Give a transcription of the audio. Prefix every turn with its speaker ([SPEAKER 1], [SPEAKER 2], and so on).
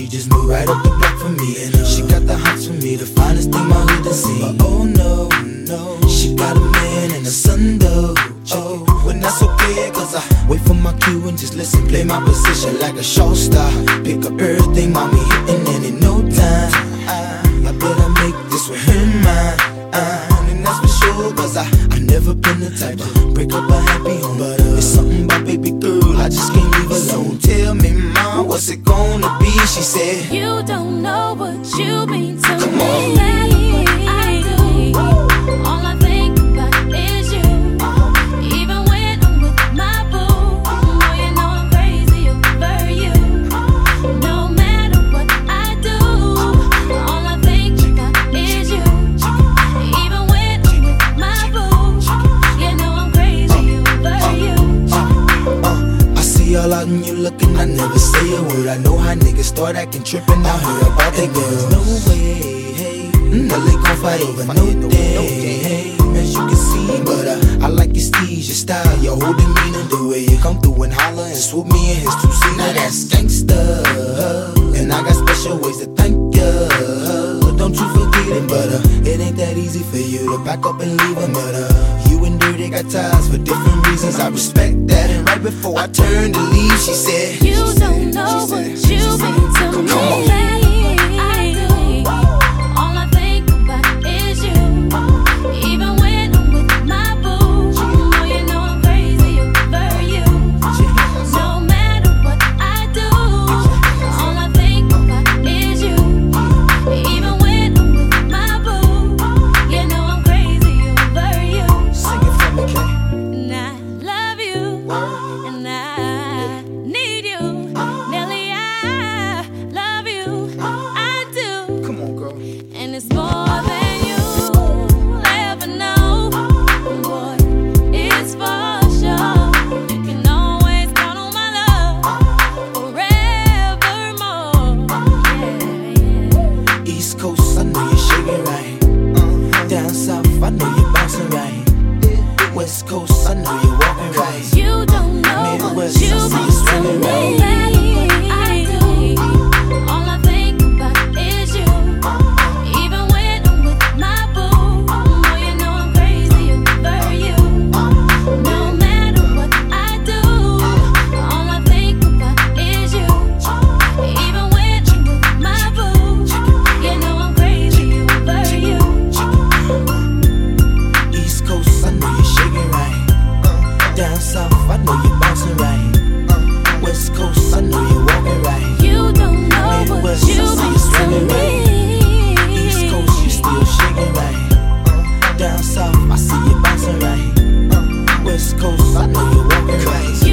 [SPEAKER 1] she just moved right up the block for me. And uh, she got the hots for me, the finest thing my hood has seen. But oh no, no, she got a man and a son though. Oh, when that's okay, cause I wait for my cue and just listen, play my position like a show star. Pick up everything, mommy She said,
[SPEAKER 2] You don't know what you
[SPEAKER 1] out and you looking, I never say a word. I know how niggas start acting trippin'. I heard about they girls. No way, hey. No, they gon' fight over no day, hey. As you can see, but uh, I like your steez, your style, your whole demeanor, the way you come through and holler and swoop me in his two seater. Now that's gangsta, and I got special ways to thank ya. Don't you forget it, but uh, it ain't that easy for you to back up and leave. But uh, you and they got ties for different reasons. I respect that. And right before I turned to leave, she said, You don't
[SPEAKER 2] know what
[SPEAKER 1] West Coast, I know you're walking right.
[SPEAKER 2] You don't know Midwest, what you I see you swimming right.
[SPEAKER 1] I know you walking crazy.